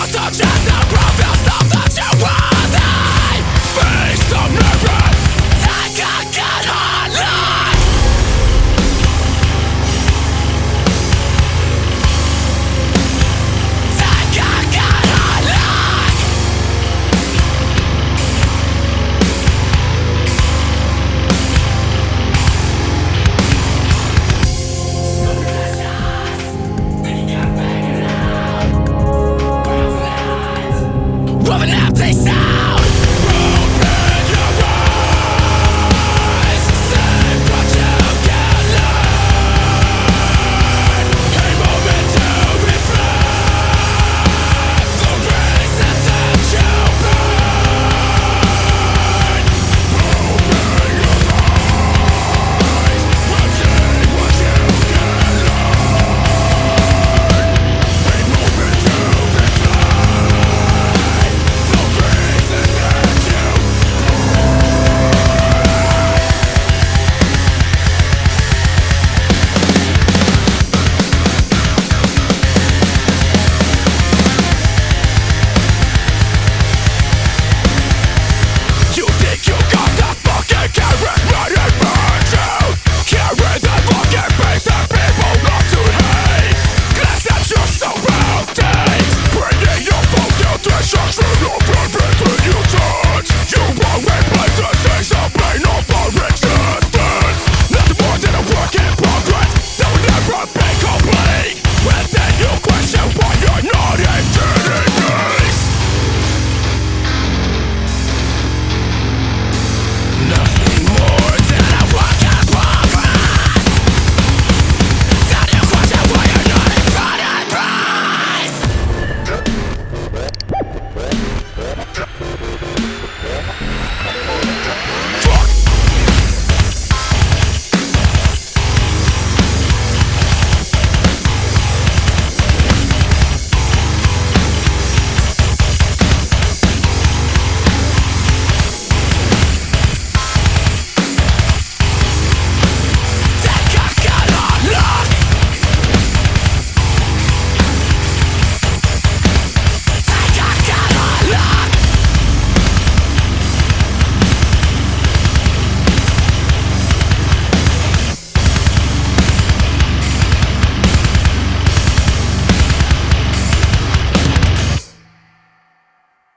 Frost the chance